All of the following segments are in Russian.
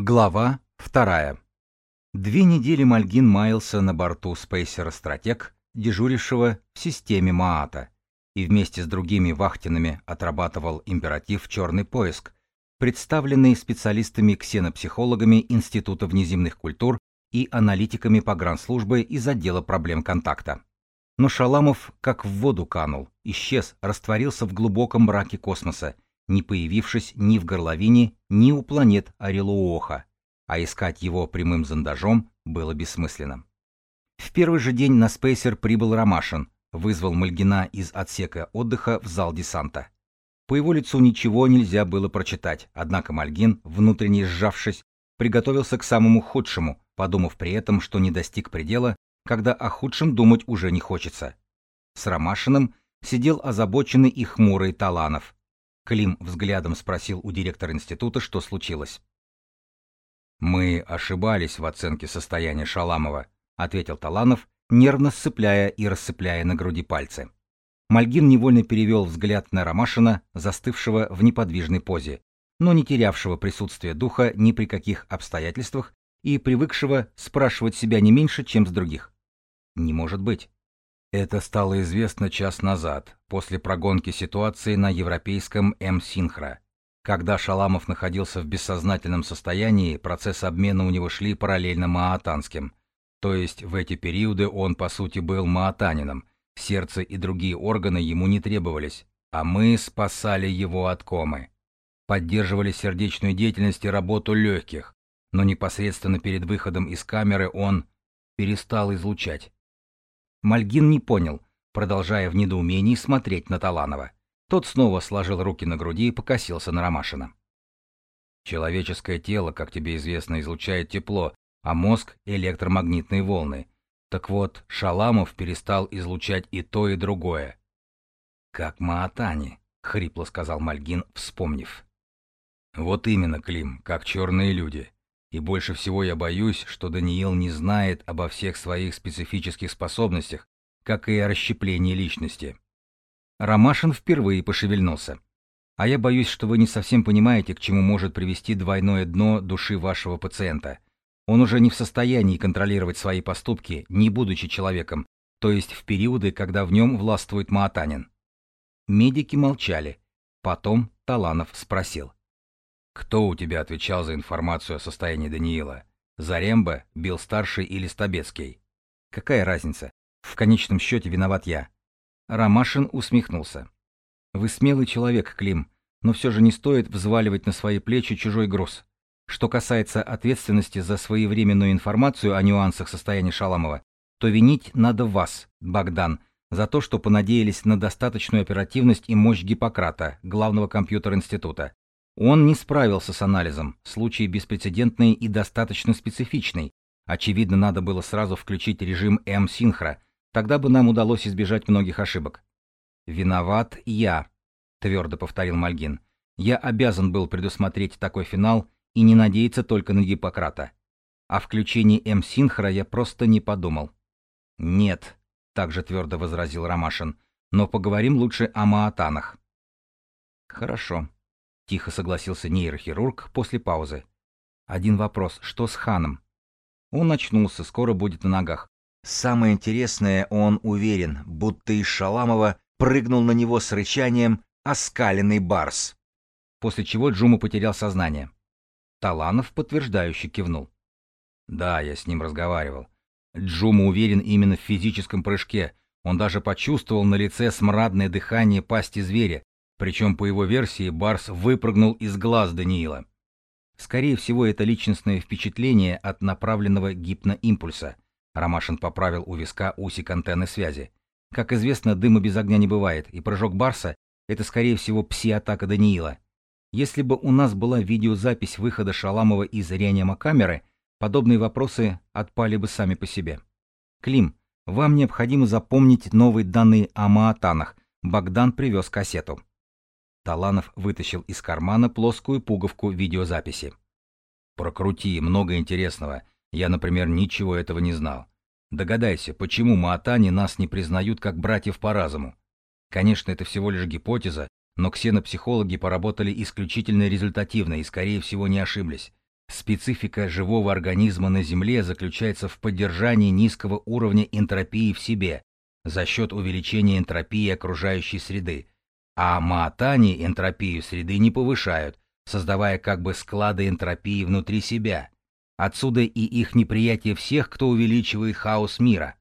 Глава вторая. Две недели Мальгин маялся на борту спейсера «Стратег», дежурившего в системе МААТа, и вместе с другими вахтенами отрабатывал императив «Черный поиск», представленный специалистами-ксенопсихологами Института внеземных культур и аналитиками погранслужбы из отдела проблем контакта. Но Шаламов как в воду канул, исчез, растворился в глубоком мраке космоса, не появившись ни в горловине, ни у планет Орелуоха, а искать его прямым зондажом было бессмысленно. В первый же день на спейсер прибыл Ромашин, вызвал Мальгина из отсека отдыха в зал десанта. По его лицу ничего нельзя было прочитать, однако Мальгин, внутренне сжавшись, приготовился к самому худшему, подумав при этом, что не достиг предела, когда о худшем думать уже не хочется. С Ромашиным сидел озабоченный и хмурый Таланов, Клим взглядом спросил у директора института, что случилось. «Мы ошибались в оценке состояния Шаламова», — ответил Таланов, нервно сцепляя и рассыпляя на груди пальцы. Мальгин невольно перевел взгляд на Ромашина, застывшего в неподвижной позе, но не терявшего присутствия духа ни при каких обстоятельствах и привыкшего спрашивать себя не меньше, чем с других. Не может быть. Это стало известно час назад, после прогонки ситуации на европейском М-Синхро. Когда Шаламов находился в бессознательном состоянии, процессы обмена у него шли параллельно маатанским. То есть в эти периоды он, по сути, был маатанином, сердце и другие органы ему не требовались, а мы спасали его от комы. Поддерживали сердечную деятельность и работу легких, но непосредственно перед выходом из камеры он перестал излучать. Мальгин не понял, продолжая в недоумении смотреть на Таланова. Тот снова сложил руки на груди и покосился на Ромашина. Человеческое тело, как тебе известно, излучает тепло, а мозг — электромагнитные волны. Так вот, Шаламов перестал излучать и то, и другое. «Как Маатани», — хрипло сказал Мальгин, вспомнив. «Вот именно, Клим, как черные люди. И больше всего я боюсь, что Даниил не знает обо всех своих специфических способностях, как и о расщеплении личности. Ромашин впервые пошевельнулся. А я боюсь, что вы не совсем понимаете, к чему может привести двойное дно души вашего пациента. Он уже не в состоянии контролировать свои поступки, не будучи человеком, то есть в периоды, когда в нем властвует Маатанин. Медики молчали. Потом Таланов спросил. Кто у тебя отвечал за информацию о состоянии Даниила? Заремба, Билл-старший или Стабецкий? Какая разница? В конечном счете виноват я. Ромашин усмехнулся. Вы смелый человек, Клим, но все же не стоит взваливать на свои плечи чужой груз. Что касается ответственности за своевременную информацию о нюансах состояния Шаламова, то винить надо вас, Богдан, за то, что понадеялись на достаточную оперативность и мощь Гиппократа, главного компьютера института. Он не справился с анализом, случай беспрецедентный и достаточно специфичный. Очевидно, надо было сразу включить режим М-синхро, тогда бы нам удалось избежать многих ошибок. «Виноват я», — твердо повторил Мальгин. «Я обязан был предусмотреть такой финал и не надеяться только на Гиппократа. О включении М-синхро я просто не подумал». «Нет», — также твердо возразил Ромашин, — «но поговорим лучше о маатанах». «Хорошо», Тихо согласился нейрохирург после паузы. Один вопрос, что с Ханом? Он очнулся, скоро будет на ногах. Самое интересное, он уверен, будто из Шаламова прыгнул на него с рычанием оскаленный барс. После чего Джума потерял сознание. Таланов подтверждающе кивнул. Да, я с ним разговаривал. Джума уверен именно в физическом прыжке. Он даже почувствовал на лице смрадное дыхание пасти зверя, причем, по его версии, Барс выпрыгнул из глаз Даниила. Скорее всего, это личностное впечатление от направленного гипноимпульса. Ромашин поправил у виска усик антенны связи. Как известно, дыма без огня не бывает, и прыжок Барса — это, скорее всего, пси-атака Даниила. Если бы у нас была видеозапись выхода Шаламова из реанимокамеры, подобные вопросы отпали бы сами по себе. Клим, вам необходимо запомнить новые данные о Маатанах. Богдан привез кассету. Таланов вытащил из кармана плоскую пуговку видеозаписи. «Прокрути, много интересного. Я, например, ничего этого не знал. Догадайся, почему маатани нас не признают как братьев по разуму? Конечно, это всего лишь гипотеза, но ксенопсихологи поработали исключительно результативно и, скорее всего, не ошиблись. Специфика живого организма на Земле заключается в поддержании низкого уровня энтропии в себе за счет увеличения энтропии окружающей среды, а маатани энтропию среды не повышают, создавая как бы склады энтропии внутри себя. Отсюда и их неприятие всех, кто увеличивает хаос мира.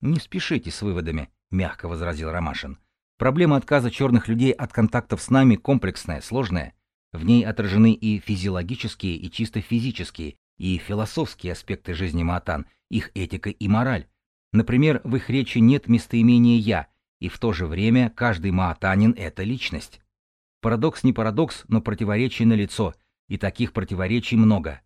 «Не спешите с выводами», — мягко возразил Ромашин. «Проблема отказа черных людей от контактов с нами комплексная, сложная. В ней отражены и физиологические, и чисто физические, и философские аспекты жизни Маатан, их этика и мораль. Например, в их речи нет местоимения «я», и в то же время каждый маатанин — это личность. Парадокс не парадокс, но противоречие налицо, и таких противоречий много.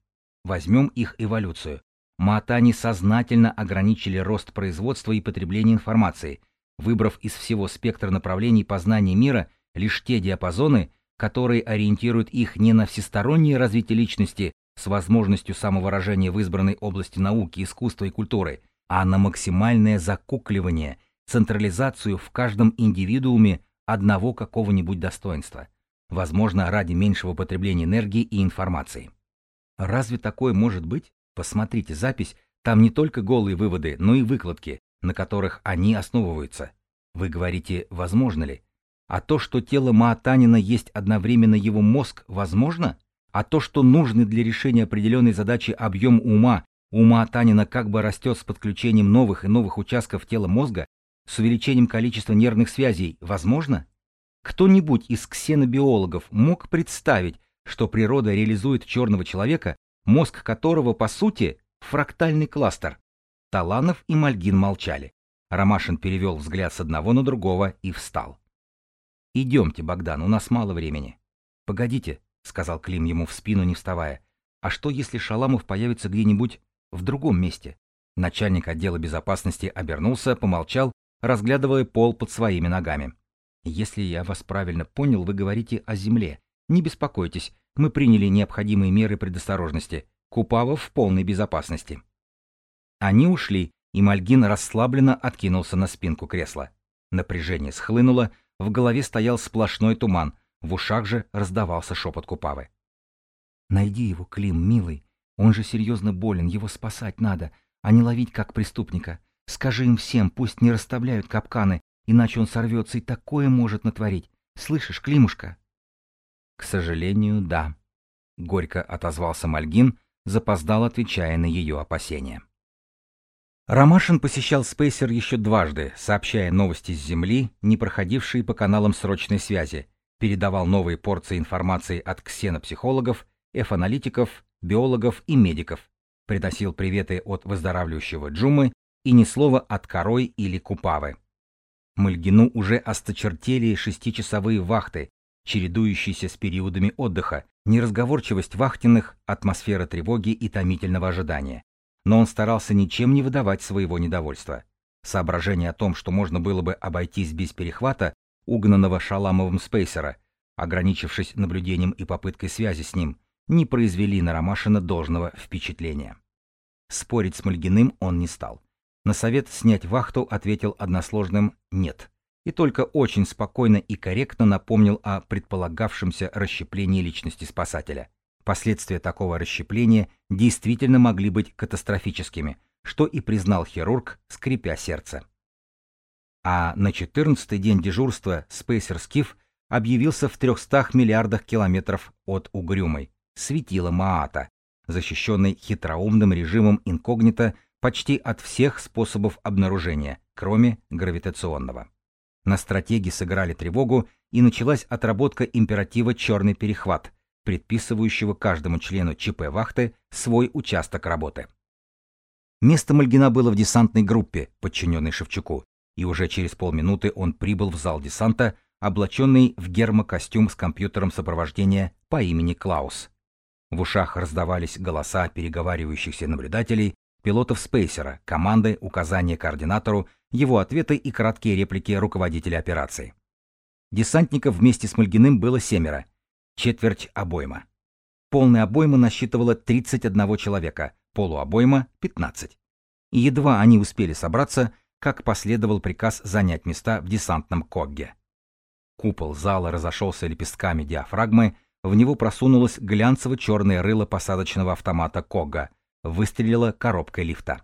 Возьмем их эволюцию. Маатани сознательно ограничили рост производства и потребления информации, выбрав из всего спектра направлений познания мира лишь те диапазоны, которые ориентируют их не на всестороннее развитие личности с возможностью самовыражения в избранной области науки, искусства и культуры, а на максимальное закукливание, централизацию в каждом индивидууме одного какого-нибудь достоинства, возможно, ради меньшего потребления энергии и информации. Разве такое может быть? Посмотрите запись, там не только голые выводы, но и выкладки, на которых они основываются. Вы говорите, возможно ли? А то, что тело Маатанина есть одновременно его мозг, возможно? А то, что нужный для решения определенной задачи объем ума у Маатанина как бы растет с подключением новых и новых участков тела мозга, с увеличением количества нервных связей, возможно? Кто-нибудь из ксенобиологов мог представить, что природа реализует черного человека, мозг которого, по сути, фрактальный кластер? Таланов и Мальгин молчали. Ромашин перевел взгляд с одного на другого и встал. «Идемте, Богдан, у нас мало времени». «Погодите», — сказал Клим ему в спину, не вставая. «А что, если Шаламов появится где-нибудь в другом месте?» Начальник отдела безопасности обернулся, помолчал, разглядывая пол под своими ногами. «Если я вас правильно понял, вы говорите о земле. Не беспокойтесь, мы приняли необходимые меры предосторожности. Купава в полной безопасности». Они ушли, и Мальгин расслабленно откинулся на спинку кресла. Напряжение схлынуло, в голове стоял сплошной туман, в ушах же раздавался шепот Купавы. «Найди его, Клим, милый. Он же серьезно болен, его спасать надо, а не ловить как преступника. Скажи им всем, пусть не расставляют капканы, иначе он сорвется и такое может натворить. Слышишь, Климушка?» «К сожалению, да», — горько отозвался Мальгин, запоздал, отвечая на ее опасения. Ромашин посещал Спейсер еще дважды, сообщая новости с Земли, не проходившие по каналам срочной связи, передавал новые порции информации от ксенопсихологов, F-аналитиков, биологов и медиков, приносил приветы от выздоравливающего Джумы и ни слова от Корой или Купавы. Мальгину уже осточертели шестичасовые вахты, чередующиеся с периодами отдыха, неразговорчивость вахтенных, атмосфера тревоги и томительного ожидания но он старался ничем не выдавать своего недовольства. Соображение о том, что можно было бы обойтись без перехвата, угнанного Шаламовым спейсера, ограничившись наблюдением и попыткой связи с ним, не произвели на Ромашина должного впечатления. Спорить с Мальгиным он не стал. На совет снять вахту ответил односложным «нет» и только очень спокойно и корректно напомнил о предполагавшемся расщеплении личности спасателя. Последствия такого расщепления действительно могли быть катастрофическими, что и признал хирург, скрипя сердце. А на 14-й день дежурства Спейсер Скиф объявился в 300 миллиардах километров от Угрюмой, светила Маата, защищенный хитроумным режимом инкогнито почти от всех способов обнаружения, кроме гравитационного. На стратеги сыграли тревогу, и началась отработка императива «Черный перехват», предписывающего каждому члену ЧП вахты свой участок работы. Место Мальгина было в десантной группе, подчиненной Шевчуку, и уже через полминуты он прибыл в зал десанта, облаченный в гермокостюм с компьютером сопровождения по имени Клаус. В ушах раздавались голоса переговаривающихся наблюдателей, пилотов спейсера, команды, указания координатору, его ответы и краткие реплики руководителя операции. Десантников вместе с Мальгиным было семеро, четверть обойма. Полная обойма насчитывала 31 человека, полуобойма — 15. И едва они успели собраться, как последовал приказ занять места в десантном когге. Купол зала разошелся лепестками диафрагмы, в него просунулось глянцево-черное рыло посадочного автомата Кога, выстрелила коробкой лифта.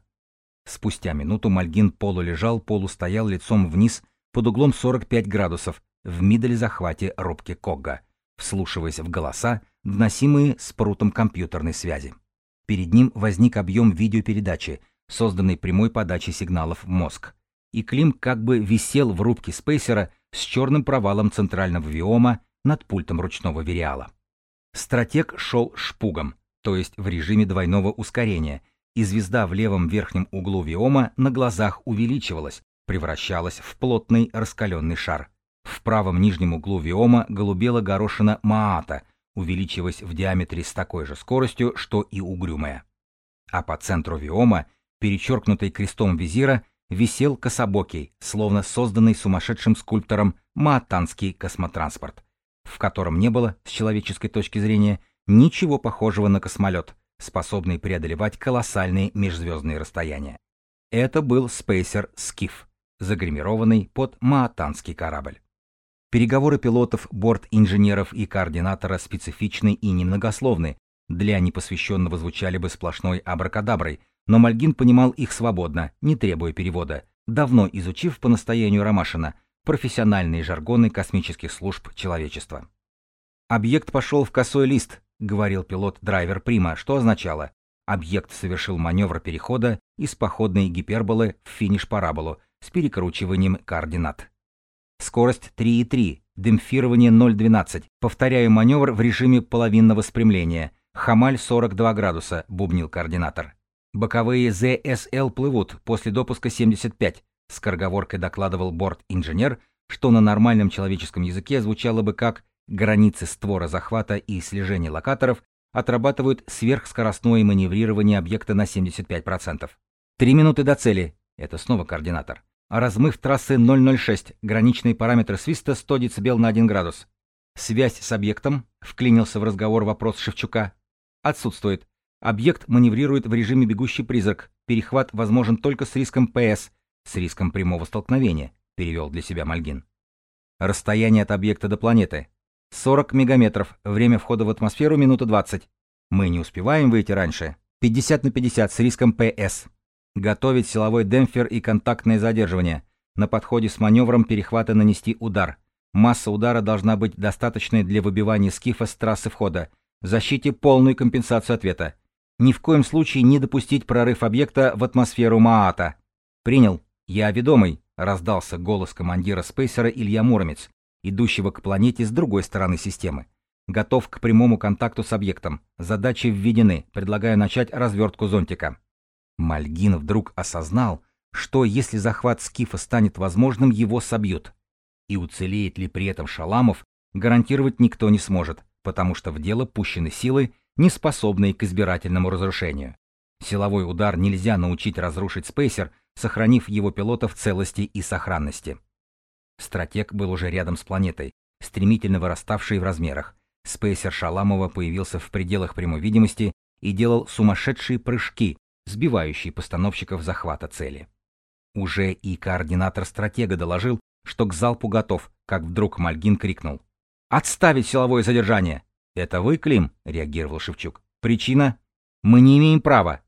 Спустя минуту Мальгин полулежал, полустоял лицом вниз под углом 45 градусов в мидель-захвате рубки Когга, вслушиваясь в голоса, доносимые с прутом компьютерной связи. Перед ним возник объем видеопередачи, созданный прямой подачей сигналов в мозг. И Клим как бы висел в рубке спейсера с черным провалом центрального виома над пультом ручного вериала. Стратег шел шпугом, то есть в режиме двойного ускорения, и звезда в левом верхнем углу виома на глазах увеличивалась, превращалась в плотный раскаленный шар. В правом нижнем углу виома голубела горошина Маата, увеличиваясь в диаметре с такой же скоростью, что и угрюмая. А по центру виома, перечеркнутый крестом визира, висел кособокий, словно созданный сумасшедшим скульптором маатанский космотранспорт, в котором не было, с человеческой точки зрения, ничего похожего на космолет, способный преодолевать колоссальные межзвездные расстояния. Это был спейсер «Скиф», загримированный под маатанский корабль. Переговоры пилотов, борт-инженеров и координатора специфичны и немногословны, для непосвященного звучали бы сплошной абракадаброй, но Мальгин понимал их свободно, не требуя перевода, давно изучив по настоянию Ромашина профессиональные жаргоны космических служб человечества. «Объект пошел в косой лист», — говорил пилот-драйвер Прима, что означало «объект совершил маневр перехода из походной гиперболы в финиш-параболу с перекручиванием координат». Скорость 3,3, демпфирование 0,12. Повторяю маневр в режиме половинного спрямления. Хамаль 42 градуса, бубнил координатор. Боковые ЗСЛ плывут, после допуска 75. Скороговоркой докладывал борт-инженер, что на нормальном человеческом языке звучало бы как Границы створа захвата и слежения локаторов отрабатывают сверхскоростное маневрирование объекта на 75%. Три минуты до цели. Это снова координатор. Размыв трассы 006. Граничные параметры свиста 100 дБ на 1 градус. Связь с объектом. Вклинился в разговор вопрос Шевчука. Отсутствует. Объект маневрирует в режиме бегущий призрак. Перехват возможен только с риском ПС, с риском прямого столкновения, перевел для себя Мальгин. Расстояние от объекта до планеты 40 мегаметров. Время входа в атмосферу минута 20. Мы не успеваем выйти раньше. 50 на 50 с риском ПС. Готовить силовой демпфер и контактное задерживание. На подходе с маневром перехвата нанести удар. Масса удара должна быть достаточной для выбивания скифа с трассы входа. Защите полную компенсацию ответа. Ни в коем случае не допустить прорыв объекта в атмосферу Маата. Принял. Я ведомый, раздался голос командира спейсера Илья Муромец идущего к планете с другой стороны системы. Готов к прямому контакту с объектом. Задачи введены. Предлагаю начать развертку зонтика. Мальгин вдруг осознал, что если захват Скифа станет возможным, его собьют. И уцелеет ли при этом Шаламов, гарантировать никто не сможет, потому что в дело пущены силы, не способные к избирательному разрушению. Силовой удар нельзя научить разрушить спейсер, сохранив его пилота в целости и сохранности. Стратег был уже рядом с планетой, стремительно выраставшей в размерах. Спейсер Шаламова появился в пределах прямой видимости и делал сумасшедшие прыжки, сбивающие постановщиков захвата цели. Уже и координатор стратега доложил, что к залпу готов, как вдруг Мальгин крикнул. «Отставить силовое задержание!» «Это вы, Клим?» — реагировал Шевчук. «Причина? Мы не имеем права».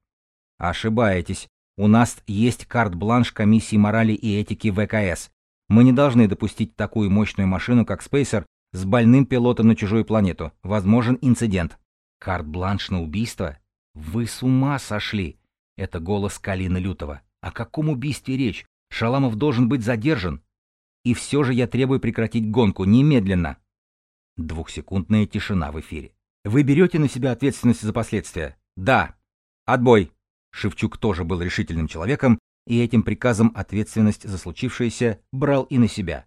«Ошибаетесь. У нас есть карт-бланш комиссии морали и этики ВКС. Мы не должны допустить такую мощную машину, как Спейсер, с больным пилотом на чужую планету. Возможен инцидент. Карт-бланш на убийство? Вы с ума сошли! Это голос Калины Лютова. О каком убийстве речь? Шаламов должен быть задержан. И все же я требую прекратить гонку немедленно. Двухсекундная тишина в эфире. Вы берете на себя ответственность за последствия? Да. Отбой. Шевчук тоже был решительным человеком и этим приказом ответственность за случившееся брал и на себя.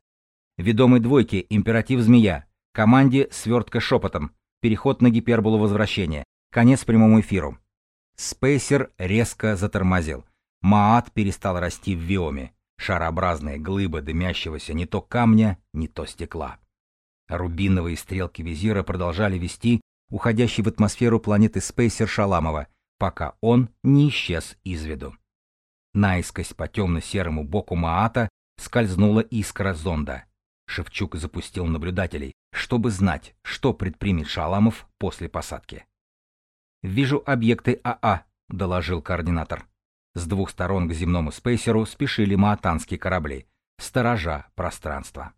Ведомый двойки императив «Змея», команде свертка шепотом, переход на гиперболу возвращения, конец прямому эфиру. Спейсер резко затормозил. Маат перестал расти в виоме, шарообразная глыба дымящегося не то камня, не то стекла. Рубиновые стрелки визира продолжали вести уходящий в атмосферу планеты Спейсер Шаламова, пока он не исчез из виду. Наискось по темно-серому боку Маата скользнула искра зонда. Шевчук запустил наблюдателей, чтобы знать, что предпримет Шаламов после посадки. «Вижу объекты АА», — доложил координатор. С двух сторон к земному спейсеру спешили маатанские корабли, сторожа пространства.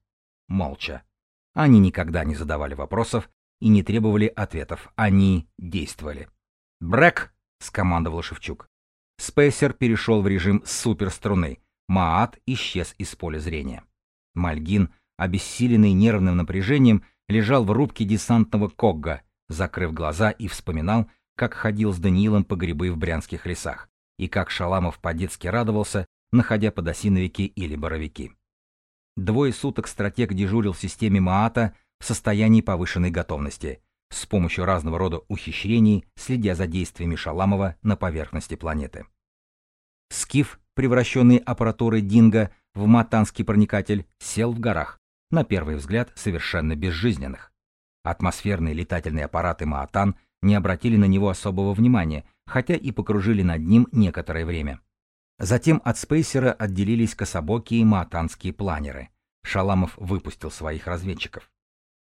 Молча. Они никогда не задавали вопросов и не требовали ответов, они действовали. «Брэк!» — скомандовал Шевчук. Спейсер перешел в режим суперструны. Маат исчез из поля зрения. Мальгин, обессиленный нервным напряжением, лежал в рубке десантного Когга, закрыв глаза и вспоминал, как ходил с Даниилом по грибы в брянских лесах, и как Шаламов по-детски радовался, находя подосиновики или боровики. Двое суток стратег дежурил в системе Маата в состоянии повышенной готовности, с помощью разного рода ухищрений, следя за действиями Шаламова на поверхности планеты. Скиф, превращенный аппаратурой Динго в матанский проникатель, сел в горах, на первый взгляд совершенно безжизненных. Атмосферные летательные аппараты Маатан не обратили на него особого внимания, хотя и покружили над ним некоторое время. Затем от спейсера отделились кособокие маатанские планеры. Шаламов выпустил своих разведчиков.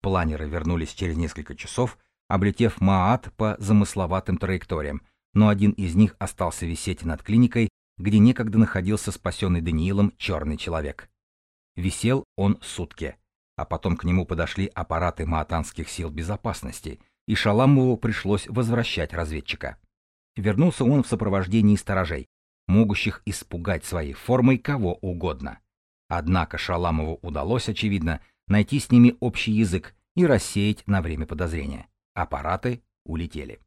Планеры вернулись через несколько часов, облетев Маат по замысловатым траекториям, но один из них остался висеть над клиникой, где некогда находился спасенный Даниилом черный человек. Висел он сутки, а потом к нему подошли аппараты маатанских сил безопасности, и Шаламову пришлось возвращать разведчика. Вернулся он в сопровождении сторожей, могущих испугать своей формой кого угодно. Однако Шаламову удалось, очевидно, найти с ними общий язык и рассеять на время подозрения. Аппараты улетели.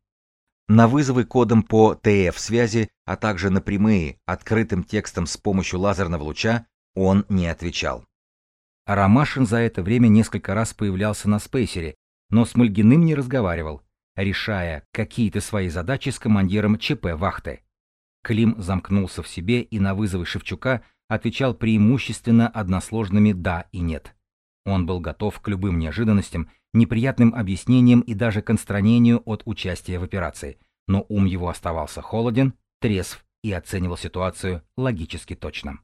На вызовы кодом по ТФ-связи, а также на прямые, открытым текстом с помощью лазерного луча, он не отвечал. Ромашин за это время несколько раз появлялся на спейсере, но с Мальгиным не разговаривал, решая какие-то свои задачи с командиром ЧП вахты. Клим замкнулся в себе и на вызовы Шевчука отвечал преимущественно односложными «да» и «нет». Он был готов к любым неожиданностям, неприятным объяснениям и даже констранению от участия в операции, но ум его оставался холоден, трезв и оценивал ситуацию логически точно.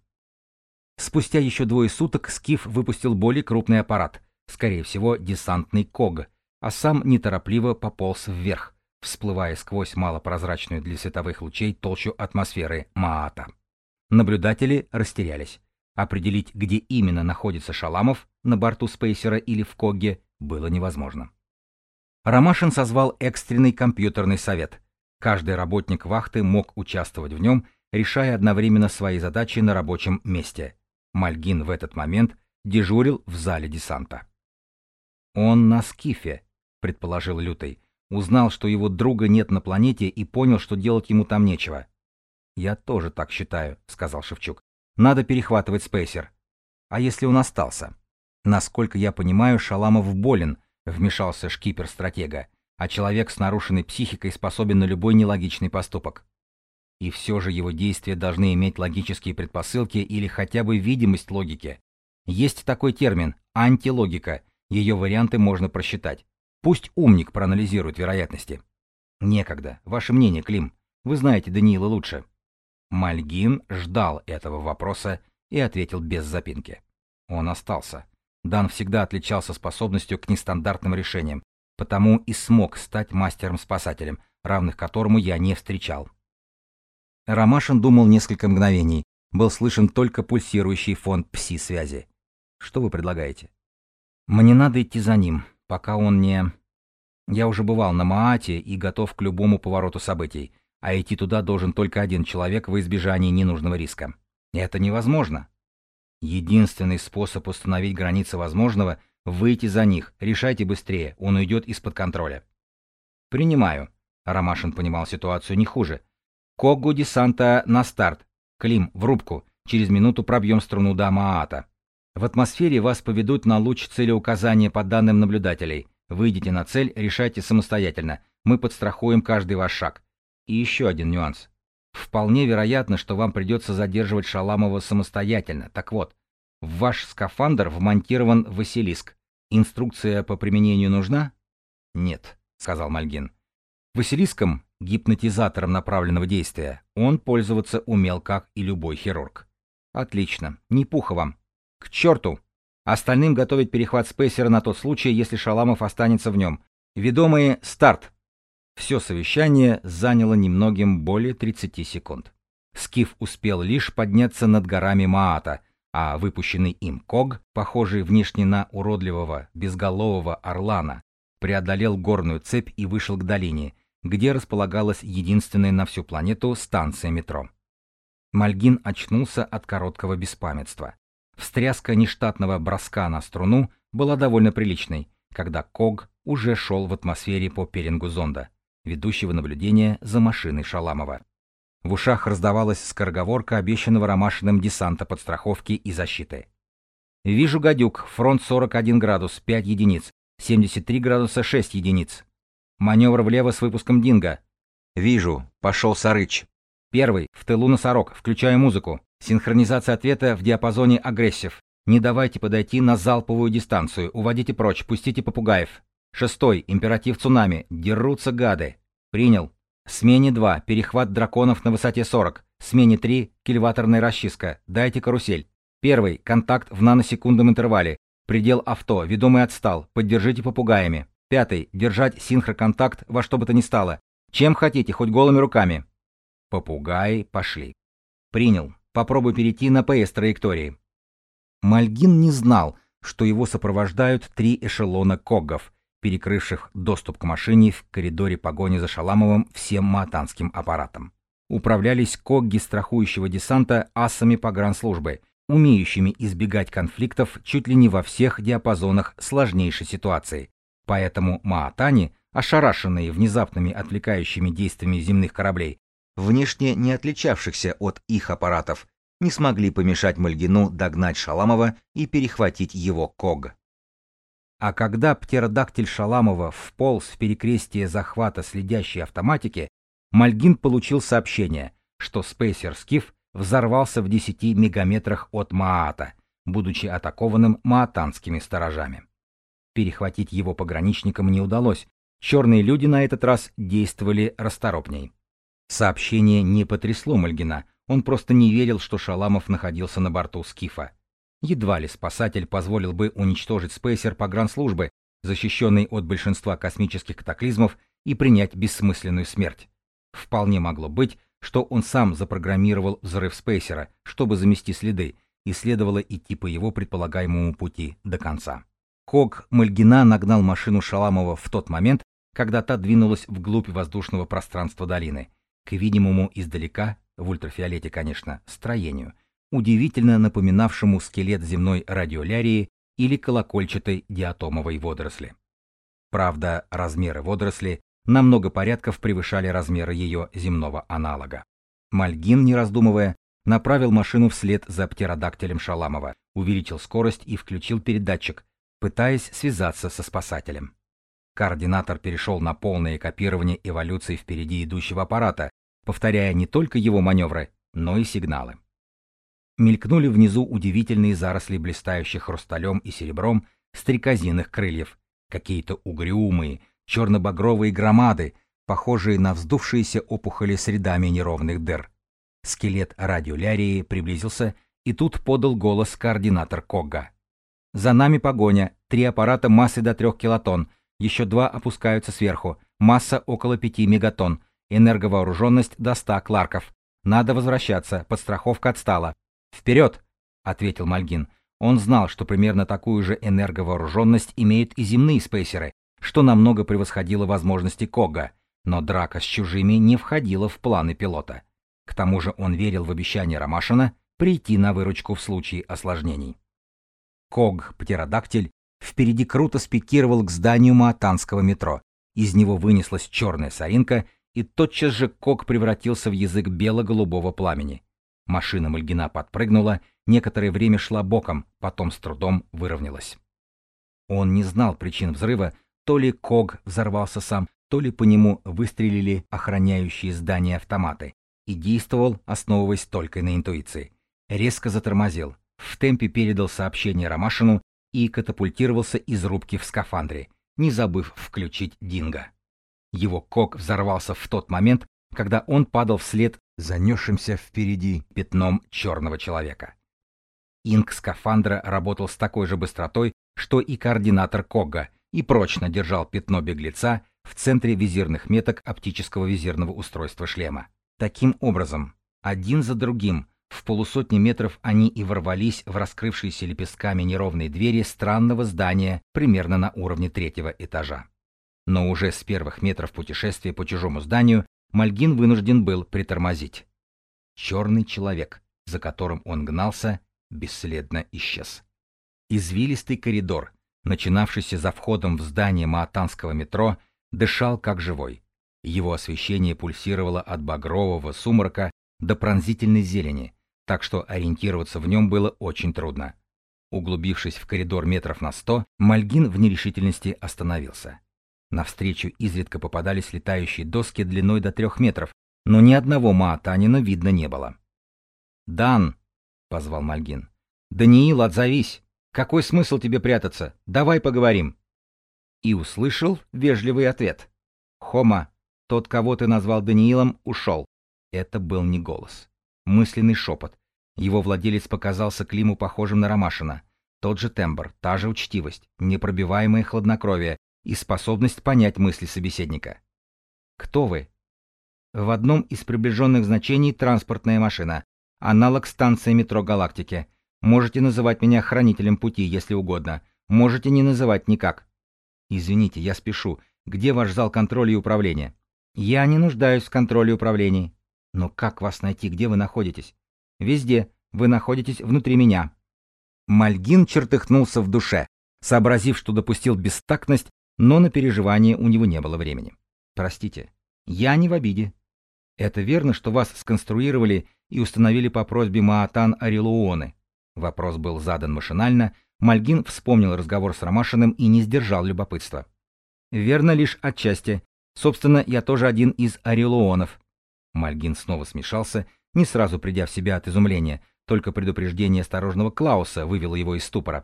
Спустя еще двое суток Скиф выпустил более крупный аппарат, скорее всего десантный КОГ, а сам неторопливо пополз вверх, всплывая сквозь малопрозрачную для световых лучей толщу атмосферы Маата. Наблюдатели растерялись. Определить, где именно находится Шаламов, на борту спейсера или в Когге, было невозможно. Ромашин созвал экстренный компьютерный совет. Каждый работник вахты мог участвовать в нем, решая одновременно свои задачи на рабочем месте. Мальгин в этот момент дежурил в зале десанта. «Он на скифе», — предположил Лютый. Узнал, что его друга нет на планете и понял, что делать ему там нечего. «Я тоже так считаю», — сказал Шевчук. Надо перехватывать спейсер. А если он остался? Насколько я понимаю, Шаламов болен, вмешался шкипер стратега, а человек с нарушенной психикой способен на любой нелогичный поступок. И все же его действия должны иметь логические предпосылки или хотя бы видимость логики. Есть такой термин – антилогика, ее варианты можно просчитать. Пусть умник проанализирует вероятности. Некогда. Ваше мнение, Клим. Вы знаете Даниила лучше. Мальгин ждал этого вопроса и ответил без запинки. Он остался. Дан всегда отличался способностью к нестандартным решениям, потому и смог стать мастером-спасателем, равных которому я не встречал. Ромашин думал несколько мгновений. Был слышен только пульсирующий фон пси-связи. Что вы предлагаете? Мне надо идти за ним, пока он не... Я уже бывал на Маате и готов к любому повороту событий а идти туда должен только один человек во избежание ненужного риска. Это невозможно. Единственный способ установить границы возможного — выйти за них, решайте быстрее, он уйдет из-под контроля. Принимаю. Ромашин понимал ситуацию не хуже. Когу десанта на старт. Клим, в рубку. Через минуту пробьем струну до Маата. В атмосфере вас поведут на луч целеуказания по данным наблюдателей. Выйдите на цель, решайте самостоятельно. Мы подстрахуем каждый ваш шаг. И еще один нюанс. Вполне вероятно, что вам придется задерживать Шаламова самостоятельно. Так вот, в ваш скафандр вмонтирован Василиск. Инструкция по применению нужна? Нет, сказал Мальгин. Василиском, гипнотизатором направленного действия, он пользоваться умел как и любой хирург. Отлично, не пуха вам. К черту! Остальным готовить перехват спейсера на тот случай, если Шаламов останется в нем. Ведомые «Старт!» Все совещание заняло немногим более 30 секунд. Скиф успел лишь подняться над горами Маата, а выпущенный им Ког, похожий внешне на уродливого, безголового орлана, преодолел горную цепь и вышел к долине, где располагалась единственная на всю планету станция метро. Мальгин очнулся от короткого беспамятства. Встряска нештатного броска на струну была довольно приличной, когда Ког уже шел в атмосфере по пеленгу зонда, ведущего наблюдения за машиной Шаламова. В ушах раздавалась скороговорка обещанного Ромашиным десанта подстраховки и защиты. «Вижу гадюк, фронт 41 градус, 5 единиц, 73 градуса 6 единиц. Маневр влево с выпуском Динго. Вижу, пошел Сарыч. Первый, в тылу носорог, включаю музыку. Синхронизация ответа в диапазоне агрессив. Не давайте подойти на залповую дистанцию, уводите прочь, пустите попугаев. Шестой, императив цунами, дерутся гады. Принял. Смене 2, перехват драконов на высоте 40. Смене 3, кильваторная расчистка, дайте карусель. Первый, контакт в наносекундном интервале. Предел авто, ведомый отстал, поддержите попугаями. Пятый, держать синхроконтакт во что бы то ни стало. Чем хотите, хоть голыми руками. Попугаи пошли. Принял. Попробуй перейти на ПС-траектории. Мальгин не знал, что его сопровождают три эшелона коггов, перекрывших доступ к машине в коридоре погони за Шаламовым всем маатанским аппаратом. Управлялись когги страхующего десанта асами погранслужбы, умеющими избегать конфликтов чуть ли не во всех диапазонах сложнейшей ситуации. Поэтому маатани, ошарашенные внезапными отвлекающими действиями земных кораблей, внешне не отличавшихся от их аппаратов, не смогли помешать Мальгину догнать Шаламова и перехватить его Ког. А когда птеродактиль Шаламова вполз в перекрестие захвата следящей автоматики, Мальгин получил сообщение, что спейсер Скиф взорвался в 10 мегаметрах от Маата, будучи атакованным маатанскими сторожами. Перехватить его пограничникам не удалось, черные люди на этот раз действовали расторопней. Сообщение не потрясло Мальгина, он просто не верил, что Шаламов находился на борту Скифа. Едва ли спасатель позволил бы уничтожить спейсер погранслужбы, защищенный от большинства космических катаклизмов, и принять бессмысленную смерть. Вполне могло быть, что он сам запрограммировал взрыв спейсера, чтобы замести следы, и следовало идти по его предполагаемому пути до конца. Хог Мальгина нагнал машину Шаламова в тот момент, когда та двинулась вглубь воздушного пространства долины, к видимому издалека, в ультрафиолете, конечно, строению, удивительно напоминавшему скелет земной радиолярии или колокольчатой диатомовой водоросли. Правда, размеры водоросли на много порядков превышали размеры ее земного аналога. Мальгин, не раздумывая, направил машину вслед за птеродактилем Шаламова, увеличил скорость и включил передатчик, пытаясь связаться со спасателем. Координатор перешел на полное копирование эволюции впереди идущего аппарата, повторяя не только его маневры, но и сигналы. Мелькнули внизу удивительные заросли блистающих хрусталем и серебром стрекозиных крыльев, какие-то угрюмые, черно-багровые громады, похожие на вздувшиеся опухоли с рядами неровных дыр. Скелет радиолярии приблизился, и тут подал голос координатор Когга. «За нами погоня, три аппарата массой до трех килотонн, еще два опускаются сверху, масса около 5 мегатонн, энерговооруженность до 100 кларков. Надо возвращаться, подстраховка отстала. «Вперед!» — ответил Мальгин. Он знал, что примерно такую же энерговооруженность имеют и земные спейсеры, что намного превосходило возможности Кога, но драка с чужими не входила в планы пилота. К тому же он верил в обещание Ромашина прийти на выручку в случае осложнений. Ког, птеродактиль, Впереди круто спикировал к зданию маатанского метро. Из него вынеслась черная соринка, и тотчас же кок превратился в язык бело-голубого пламени. Машина Мальгина подпрыгнула, некоторое время шла боком, потом с трудом выровнялась. Он не знал причин взрыва, то ли Ког взорвался сам, то ли по нему выстрелили охраняющие здание автоматы, и действовал, основываясь только на интуиции. Резко затормозил, в темпе передал сообщение Ромашину и катапультировался из рубки в скафандре, не забыв включить Динго. Его кок взорвался в тот момент, когда он падал вслед занесшимся впереди пятном черного человека. Инк скафандра работал с такой же быстротой, что и координатор Когга, и прочно держал пятно беглеца в центре визирных меток оптического визирного устройства шлема. Таким образом, один за другим, в полусотни метров они и ворвались в раскрывшиеся лепестками неровные двери странного здания примерно на уровне третьего этажа. Но уже с первых метров путешествия по чужому зданию Мальгин вынужден был притормозить. Черный человек, за которым он гнался, бесследно исчез. Извилистый коридор, начинавшийся за входом в здание Маатанского метро, дышал как живой. Его освещение пульсировало от багрового сумрака до пронзительной зелени, так что ориентироваться в нем было очень трудно. Углубившись в коридор метров на сто, Мальгин в нерешительности остановился. Навстречу изредка попадались летающие доски длиной до трех метров, но ни одного Маатанина видно не было. «Дан!» — позвал Мальгин. «Даниил, отзовись! Какой смысл тебе прятаться? Давай поговорим!» И услышал вежливый ответ. «Хома, тот, кого ты назвал Даниилом, ушел». Это был не голос. Мысленный шепот. Его владелец показался Климу похожим на Ромашина. Тот же тембр, та же учтивость, непробиваемое хладнокровие и способность понять мысли собеседника. «Кто вы?» В одном из приближенных значений транспортная машина. Аналог станции метро Галактики. Можете называть меня хранителем пути, если угодно. Можете не называть никак. Извините, я спешу. Где ваш зал контроля и управления? Я не нуждаюсь в контроле и. Но как вас найти, где вы находитесь? Везде. Вы находитесь внутри меня. Мальгин чертыхнулся в душе, сообразив, что допустил бестактность, но на переживание у него не было времени. Простите, я не в обиде. Это верно, что вас сконструировали и установили по просьбе Маатан Арилуоны? Вопрос был задан машинально, Мальгин вспомнил разговор с Ромашиным и не сдержал любопытства. Верно лишь отчасти. Собственно, я тоже один из Арилуонов. Мальгин снова смешался, не сразу придя в себя от изумления, только предупреждение осторожного Клауса вывело его из ступора.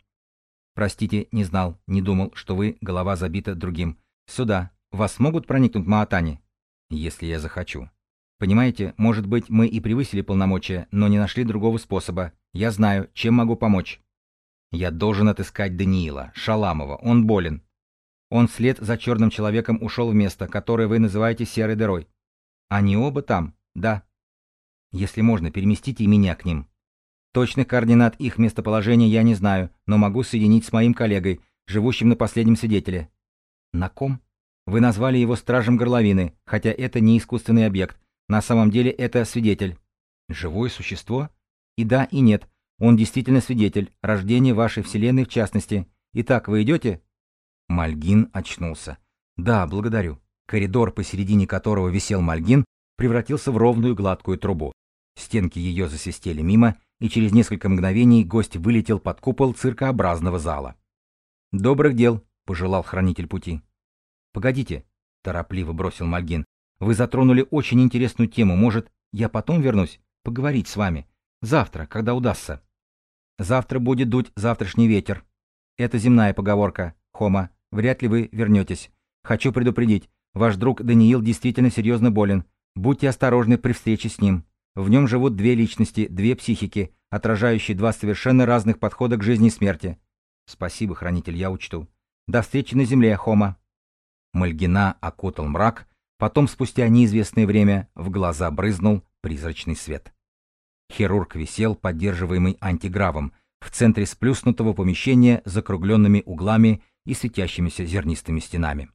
«Простите, не знал, не думал, что вы, голова забита другим. Сюда. Вас могут проникнуть Маатани?» «Если я захочу». «Понимаете, может быть, мы и превысили полномочия, но не нашли другого способа. Я знаю, чем могу помочь». «Я должен отыскать Даниила, Шаламова, он болен». Он вслед за черным человеком ушел в место, которое вы называете серой дырой. Они оба там? Да. Если можно, переместите и меня к ним. Точных координат их местоположения я не знаю, но могу соединить с моим коллегой, живущим на последнем свидетеле. На ком? Вы назвали его стражем горловины, хотя это не искусственный объект. На самом деле это свидетель. Живое существо? И да, и нет. Он действительно свидетель, рождение вашей вселенной в частности. Итак, вы идете? Мальгин очнулся. Да, благодарю. Коридор, посередине которого висел Мальгин, превратился в ровную гладкую трубу. Стенки ее засвистели мимо, и через несколько мгновений гость вылетел под купол циркообразного зала. «Добрых дел», — пожелал хранитель пути. «Погодите», — торопливо бросил Мальгин. «Вы затронули очень интересную тему. Может, я потом вернусь? Поговорить с вами. Завтра, когда удастся». «Завтра будет дуть завтрашний ветер». Это земная поговорка, Хома. Вряд ли вы вернетесь. Хочу предупредить, Ваш друг Даниил действительно серьезно болен. Будьте осторожны при встрече с ним. В нем живут две личности, две психики, отражающие два совершенно разных подхода к жизни и смерти. Спасибо, хранитель, я учту. До встречи на земле, Хома. Мальгина окутал мрак, потом, спустя неизвестное время, в глаза брызнул призрачный свет. Хирург висел, поддерживаемый антигравом, в центре сплюснутого помещения с закругленными углами и светящимися зернистыми стенами.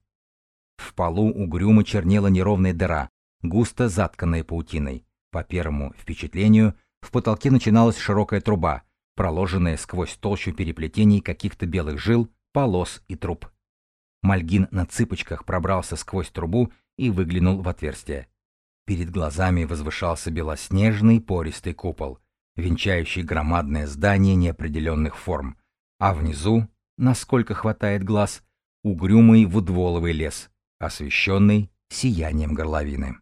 В полу угрюмо чернела неровная дыра, густо затканная паутиной. По первому впечатлению, в потолке начиналась широкая труба, проложенная сквозь толщу переплетений каких-то белых жил, полос и труб. Мальгин на цыпочках пробрался сквозь трубу и выглянул в отверстие. Перед глазами возвышался белоснежный пористый купол, венчающий громадное здание неопределенных форм, а внизу, насколько хватает глаз, угрюмый вудволовый лес — освещенный сиянием горловины.